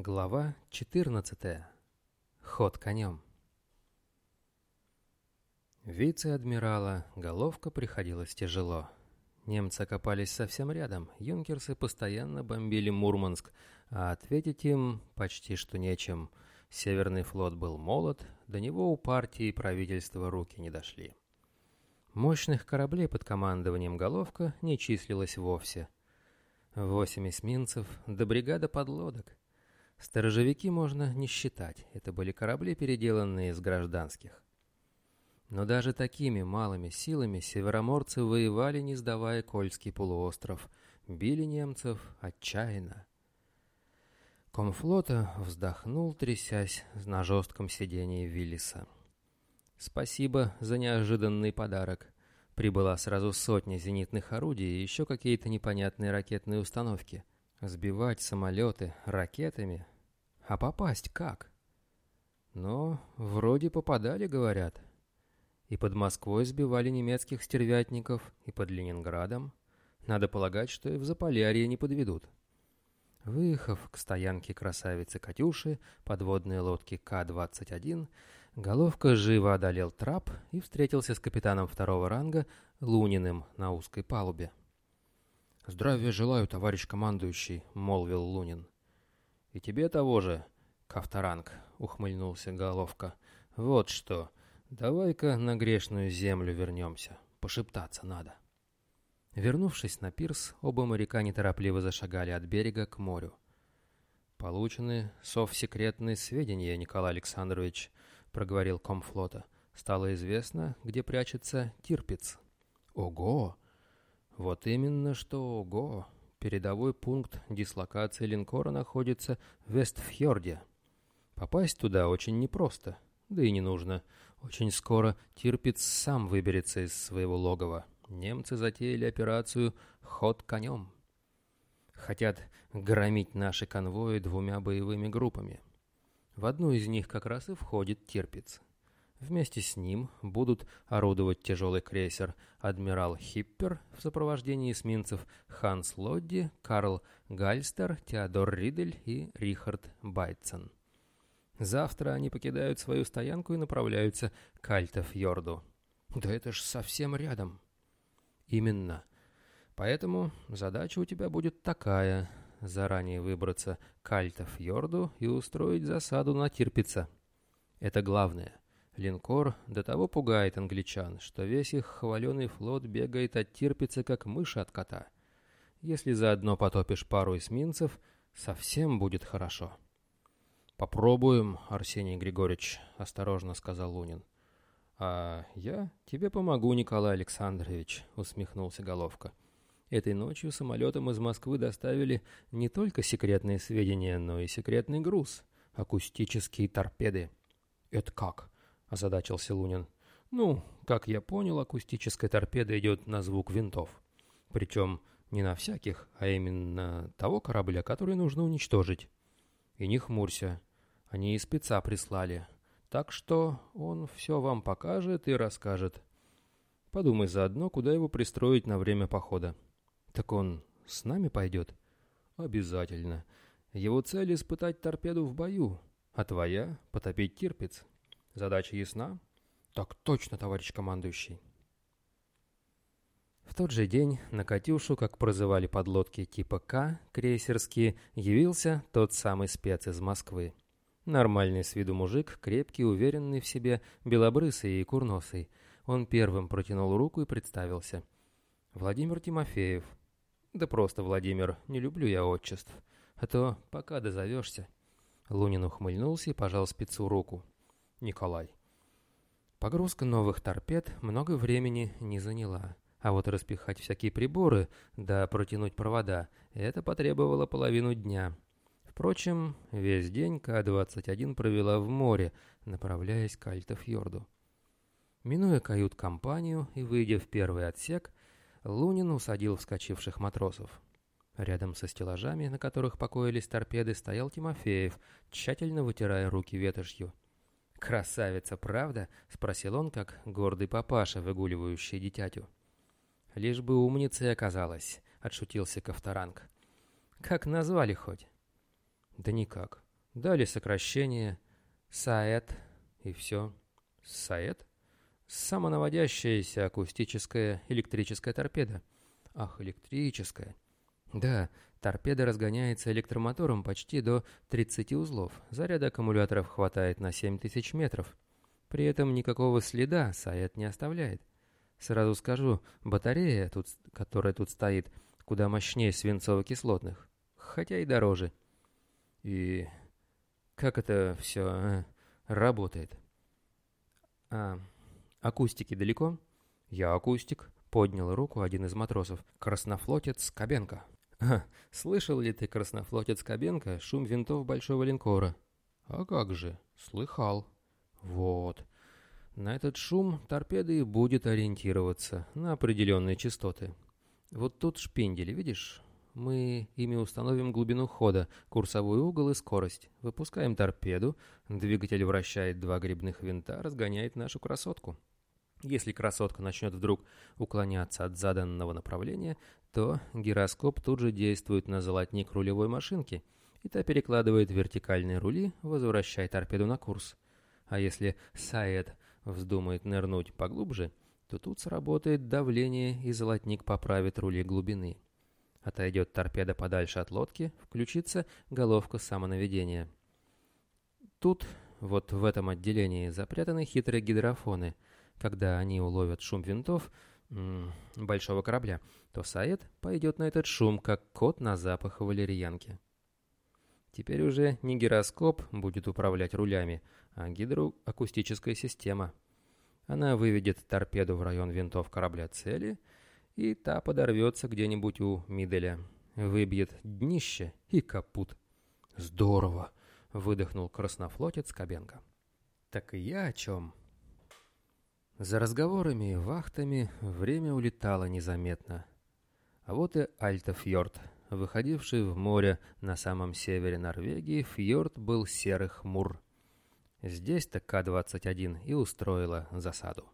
Глава 14. Ход конем. Вице-адмирала головка приходилось тяжело. Немцы окопались совсем рядом, юнкерсы постоянно бомбили Мурманск, а ответить им почти что нечем. Северный флот был молод, до него у партии и правительства руки не дошли. Мощных кораблей под командованием головка не числилось вовсе. Восемь эсминцев, до бригада подлодок. Сторожевики можно не считать, это были корабли, переделанные из гражданских. Но даже такими малыми силами североморцы воевали, не сдавая Кольский полуостров, били немцев отчаянно. Комфлота вздохнул, трясясь на жестком сидении Виллиса. «Спасибо за неожиданный подарок. Прибыла сразу сотня зенитных орудий и еще какие-то непонятные ракетные установки». Сбивать самолеты ракетами? А попасть как? Но вроде попадали, говорят. И под Москвой сбивали немецких стервятников, и под Ленинградом. Надо полагать, что и в Заполярье не подведут. Выехав к стоянке красавицы Катюши, подводной лодки К-21, Головка живо одолел трап и встретился с капитаном второго ранга Луниным на узкой палубе. «Здравия желаю, товарищ командующий», — молвил Лунин. «И тебе того же, Кавторанг», — ухмыльнулся Головка. «Вот что, давай-ка на грешную землю вернемся, пошептаться надо». Вернувшись на пирс, оба моряка неторопливо зашагали от берега к морю. «Получены совсекретные сведения, Николай Александрович», — проговорил комфлота. «Стало известно, где прячется Тирпиц». «Ого!» Вот именно что ого. Передовой пункт дислокации линкора находится в Вестфьорде. Попасть туда очень непросто, да и не нужно. Очень скоро Тирпиц сам выберется из своего логова. Немцы затеяли операцию «Ход конем». Хотят громить наши конвои двумя боевыми группами. В одну из них как раз и входит Тирпиц. Вместе с ним будут орудовать тяжелый крейсер «Адмирал Хиппер» в сопровождении эсминцев Ханс Лодди, Карл Гальстер, Теодор Ридель и Рихард Байтсен. Завтра они покидают свою стоянку и направляются к Альтефьорду. Да это ж совсем рядом. Именно. Поэтому задача у тебя будет такая — заранее выбраться к Альтефьорду и устроить засаду на Тирпица. Это главное — Линкор до того пугает англичан, что весь их хваленый флот бегает от Тирпица, как мыши от кота. Если заодно потопишь пару эсминцев, совсем будет хорошо. «Попробуем, Арсений Григорьевич», — осторожно сказал Лунин. «А я тебе помогу, Николай Александрович», — усмехнулся Головка. «Этой ночью самолетом из Москвы доставили не только секретные сведения, но и секретный груз — акустические торпеды». «Это как?» — озадачился Лунин. «Ну, как я понял, акустическая торпеда идет на звук винтов. Причем не на всяких, а именно того корабля, который нужно уничтожить. И не хмурься, они и спеца прислали. Так что он все вам покажет и расскажет. Подумай заодно, куда его пристроить на время похода. Так он с нами пойдет? Обязательно. Его цель — испытать торпеду в бою, а твоя — потопить Тирпиц. Задача ясна? Так точно, товарищ командующий. В тот же день на «Катюшу», как прозывали подлодки типа «К», крейсерские, явился тот самый спец из Москвы. Нормальный с виду мужик, крепкий, уверенный в себе, белобрысый и курносый. Он первым протянул руку и представился. «Владимир Тимофеев». «Да просто Владимир, не люблю я отчеств. А то пока дозовешься». Лунин ухмыльнулся и пожал спецу руку. Николай. Погрузка новых торпед много времени не заняла, а вот распихать всякие приборы, да протянуть провода, это потребовало половину дня. Впрочем, весь день К-21 провела в море, направляясь к Альтофьорду. Минуя кают-компанию и выйдя в первый отсек, Лунин усадил вскочивших матросов. Рядом со стеллажами, на которых покоились торпеды, стоял Тимофеев, тщательно вытирая руки ветошью. «Красавица, правда?» — спросил он, как гордый папаша, выгуливающий дитятю. «Лишь бы умницей оказалась», — отшутился Ковторанг. «Как назвали хоть?» «Да никак. Дали сокращение САЭТ и все. САЭТ? Самонаводящаяся акустическая электрическая торпеда. Ах, электрическая. Да, торпеда разгоняется электромотором почти до 30 узлов. Заряда аккумуляторов хватает на 7000 метров. При этом никакого следа САЭТ не оставляет. Сразу скажу, батарея, тут, которая тут стоит, куда мощнее свинцово-кислотных, хотя и дороже. И как это все а, работает? А, акустики далеко? Я акустик. Поднял руку один из матросов. Краснофлотец Кабенко. А, слышал ли ты, краснофлотец Кабенко, шум винтов большого линкора? А как же, слыхал. Вот. На этот шум торпеды и будет ориентироваться, на определенные частоты. Вот тут шпиндели, видишь? Мы ими установим глубину хода, курсовой угол и скорость. Выпускаем торпеду, двигатель вращает два грибных винта, разгоняет нашу красотку. Если красотка начнет вдруг уклоняться от заданного направления, то гироскоп тут же действует на золотник рулевой машинки, и та перекладывает вертикальные рули, возвращая торпеду на курс. А если Саэт вздумает нырнуть поглубже, то тут сработает давление, и золотник поправит рули глубины. Отойдет торпеда подальше от лодки, включится головка самонаведения. Тут, вот в этом отделении, запрятаны хитрые гидрофоны. Когда они уловят шум винтов большого корабля, то Саид пойдет на этот шум, как кот на запах валерьянки. Теперь уже не гироскоп будет управлять рулями, а гидроакустическая система. Она выведет торпеду в район винтов корабля цели, и та подорвется где-нибудь у Миделя. Выбьет днище и капут. «Здорово!» — выдохнул краснофлотец Кабенко. «Так и я о чем?» За разговорами и вахтами время улетало незаметно. А вот и Альтофьорд, выходивший в море на самом севере Норвегии, фьорд был серый хмур. Здесь-то К-21 и устроила засаду.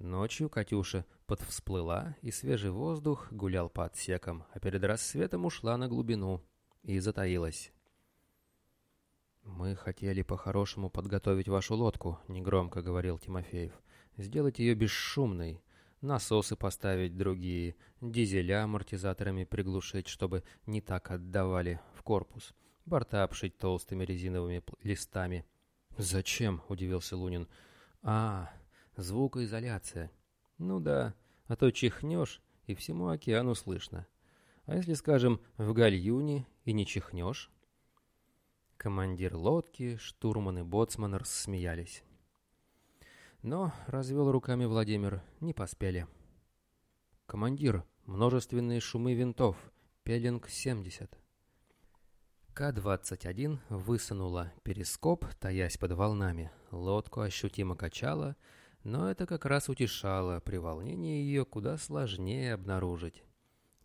Ночью Катюша подвсплыла, и свежий воздух гулял по отсекам, а перед рассветом ушла на глубину и затаилась. «Мы хотели по-хорошему подготовить вашу лодку», — негромко говорил Тимофеев. «Сделать ее бесшумной, насосы поставить другие, дизеля амортизаторами приглушить, чтобы не так отдавали в корпус, борта обшить толстыми резиновыми листами». «Зачем?» — удивился Лунин. «А, звукоизоляция». «Ну да, а то чихнешь, и всему океану слышно. А если, скажем, в гальюне и не чихнешь?» Командир лодки, штурман и боцман рассмеялись. Но, развел руками Владимир, не поспели. «Командир, множественные шумы винтов, Пеллинг-70». К-21 высунула перископ, таясь под волнами. Лодку ощутимо качала, но это как раз утешало, при волнении ее куда сложнее обнаружить.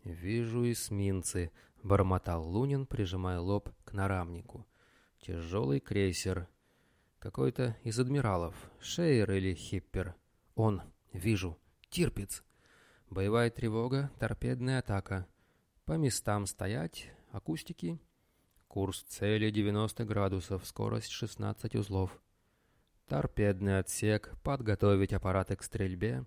«Вижу эсминцы», — бормотал Лунин, прижимая лоб к нарамнику. «Тяжелый крейсер. Какой-то из адмиралов. Шейер или Хиппер. Он. Вижу. Тирпиц. Боевая тревога, торпедная атака. По местам стоять, акустики». Курс цели 90 градусов, скорость 16 узлов. Торпедный отсек, подготовить аппараты к стрельбе,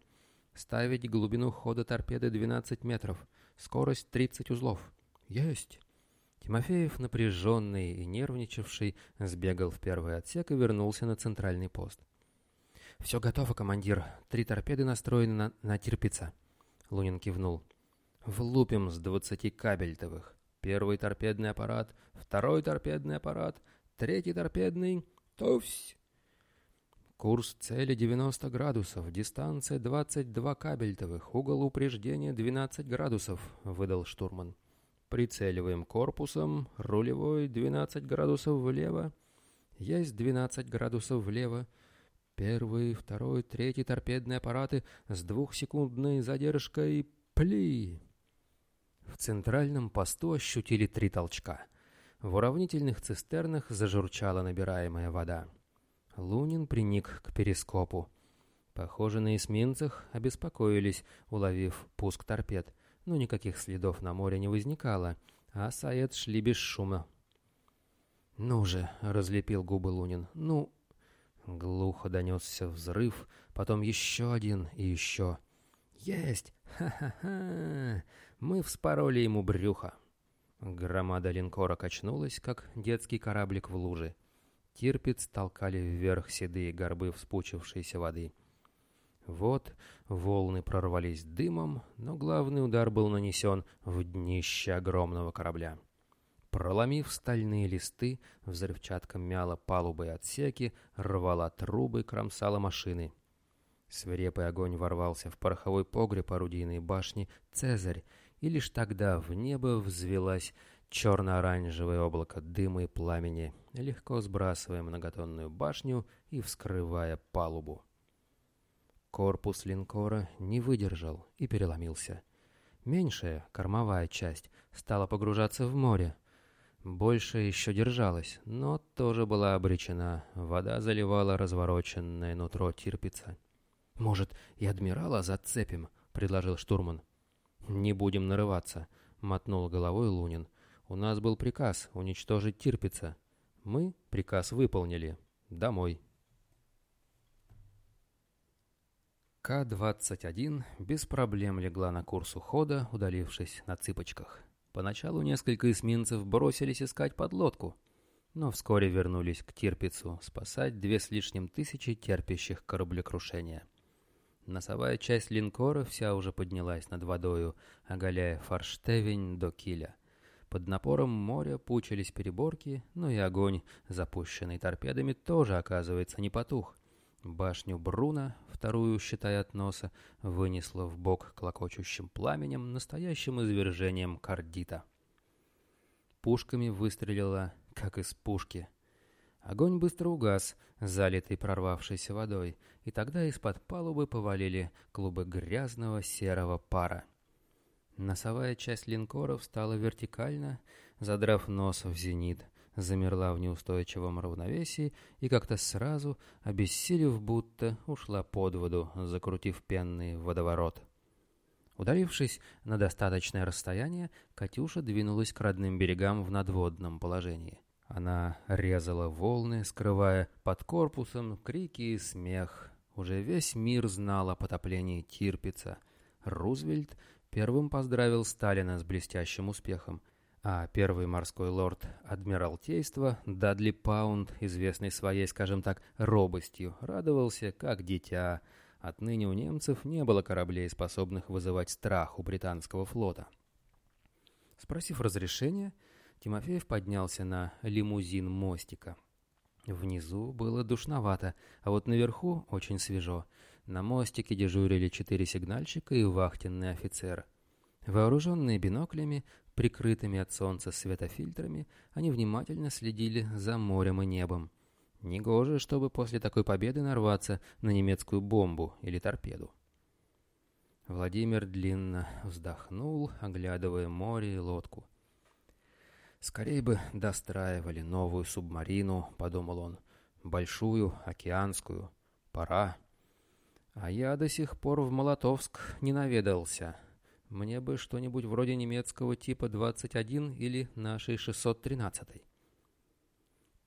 ставить глубину хода торпеды 12 метров, скорость 30 узлов. Есть! Тимофеев, напряженный и нервничавший, сбегал в первый отсек и вернулся на центральный пост. «Все готово, командир. Три торпеды настроены на, на терпица». Лунин кивнул. «Влупим с двадцати кабельтовых. Первый торпедный аппарат, второй торпедный аппарат, третий торпедный... Товсь! Курс цели 90 градусов, дистанция 22 кабельтовых, угол упреждения 12 градусов, выдал штурман. Прицеливаем корпусом, рулевой 12 градусов влево. Есть 12 градусов влево. Первый, второй, третий торпедные аппараты с двухсекундной задержкой. Пли! В центральном посту ощутили три толчка. В уравнительных цистернах зажурчала набираемая вода. Лунин приник к перископу. Похоже, на эсминцах обеспокоились, уловив пуск торпед, но никаких следов на море не возникало, а Саед шли без шума. «Ну же!» — разлепил губы Лунин. «Ну...» Глухо донесся взрыв, потом еще один и еще. «Есть! Ха-ха-ха! Мы вспороли ему брюхо!» Громада линкора качнулась, как детский кораблик в луже. Тирпиц толкали вверх седые горбы вспучившейся воды. Вот волны прорвались дымом, но главный удар был нанесен в днище огромного корабля. Проломив стальные листы, взрывчатка мяла палубы и отсеки, рвала трубы, кромсала машины. Свирепый огонь ворвался в пороховой погреб орудийной башни «Цезарь», и лишь тогда в небо взвелась черно-оранжевое облако дыма и пламени, легко сбрасывая многотонную башню и вскрывая палубу. Корпус линкора не выдержал и переломился. Меньшая, кормовая часть, стала погружаться в море. Большая еще держалась, но тоже была обречена. Вода заливала развороченное нутро Тирпица. «Может, и адмирала зацепим?» — предложил штурман. «Не будем нарываться», — мотнул головой Лунин. «У нас был приказ уничтожить Тирпица. Мы приказ выполнили. Домой». К-21 без проблем легла на курс ухода, удалившись на цыпочках. Поначалу несколько эсминцев бросились искать подлодку, но вскоре вернулись к Тирпицу спасать две с лишним тысячи терпящих кораблекрушения. Носовая часть линкора вся уже поднялась над водою, оголяя форштевень до киля. Под напором моря пучились переборки, но и огонь, запущенный торпедами, тоже, оказывается, не потух. Башню Бруна, вторую, считая от носа, вынесло в бок клокочущим пламенем, настоящим извержением кардита. Пушками выстрелила, как из пушки — Огонь быстро угас, залитый прорвавшейся водой, и тогда из-под палубы повалили клубы грязного серого пара. Носовая часть линкора встала вертикально, задрав нос в зенит, замерла в неустойчивом равновесии и как-то сразу, обессилев будто, ушла под воду, закрутив пенный водоворот. Ударившись на достаточное расстояние, Катюша двинулась к родным берегам в надводном положении. Она резала волны, скрывая под корпусом крики и смех. Уже весь мир знал о потоплении Тирпица. Рузвельт первым поздравил Сталина с блестящим успехом, а первый морской лорд Адмиралтейства Дадли Паунд, известный своей, скажем так, робостью, радовался как дитя. Отныне у немцев не было кораблей, способных вызывать страх у британского флота. Спросив разрешения, Тимофеев поднялся на лимузин мостика. Внизу было душновато, а вот наверху очень свежо. На мостике дежурили четыре сигнальщика и вахтенный офицер. Вооруженные биноклями, прикрытыми от солнца светофильтрами, они внимательно следили за морем и небом. Негоже, чтобы после такой победы нарваться на немецкую бомбу или торпеду. Владимир длинно вздохнул, оглядывая море и лодку. «Скорее бы достраивали новую субмарину», — подумал он. «Большую, океанскую. Пора». «А я до сих пор в Молотовск не наведался. Мне бы что-нибудь вроде немецкого типа 21 или нашей 613-й».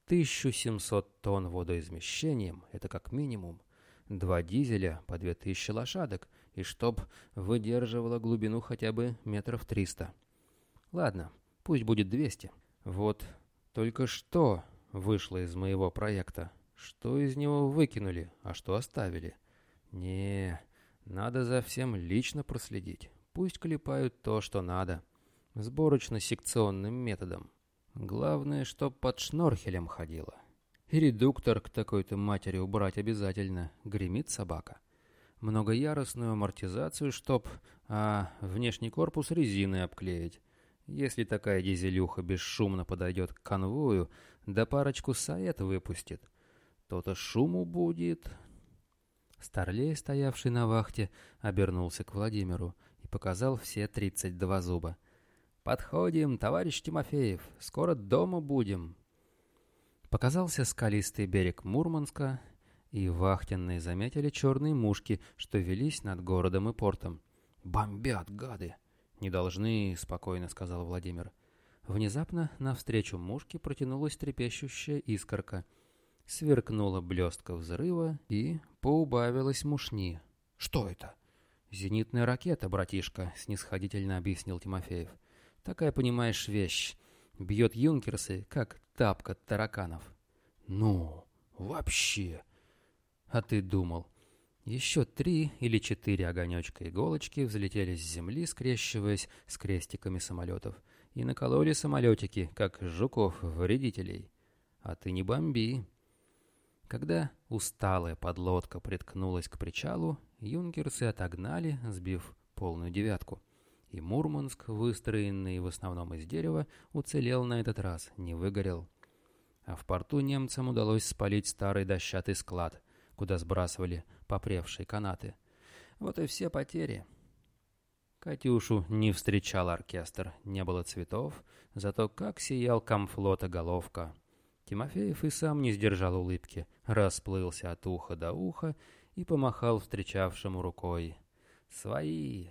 1700 тонн водоизмещением — это как минимум. Два дизеля по 2000 лошадок, и чтоб выдерживало глубину хотя бы метров 300. Ладно, Пусть будет 200. Вот только что вышло из моего проекта. Что из него выкинули, а что оставили? Не, надо за всем лично проследить. Пусть клепают то, что надо. Сборочно-секционным методом. Главное, чтоб под шнорхелем ходило. И редуктор к такой-то матери убрать обязательно. Гремит собака. Многоярусную амортизацию, чтоб... А внешний корпус резиной обклеить. Если такая дизелюха бесшумно подойдет к конвою, да парочку саэт выпустит, то-то шуму будет. Старлей, стоявший на вахте, обернулся к Владимиру показал все тридцать два зуба. «Подходим, товарищ Тимофеев, скоро дома будем». Показался скалистый берег Мурманска, и вахтенные заметили черные мушки, что велись над городом и портом. «Бомбят, гады!» «Не должны», — спокойно сказал Владимир. Внезапно навстречу мушке протянулась трепещущая искорка. Сверкнула блестка взрыва и поубавилась мушни. «Что это?» «Зенитная ракета, братишка», — снисходительно объяснил Тимофеев. «Такая, понимаешь, вещь. Бьет юнкерсы, как тапка тараканов». «Ну, вообще...» «А ты думал...» Еще три или четыре огонечка-иголочки взлетели с земли, скрещиваясь с крестиками самолетов, и накололи самолетики, как жуков-вредителей. А ты не бомби. Когда усталая подлодка приткнулась к причалу, юнкерсы отогнали, сбив полную девятку. И Мурманск, выстроенный в основном из дерева, уцелел на этот раз, не выгорел. А в порту немцам удалось спалить старый дощатый склад, куда сбрасывали попревшие канаты. Вот и все потери. Катюшу не встречал оркестр, не было цветов, зато как сиял комфлота головка. Тимофеев и сам не сдержал улыбки, расплылся от уха до уха и помахал встречавшему рукой. «Свои!»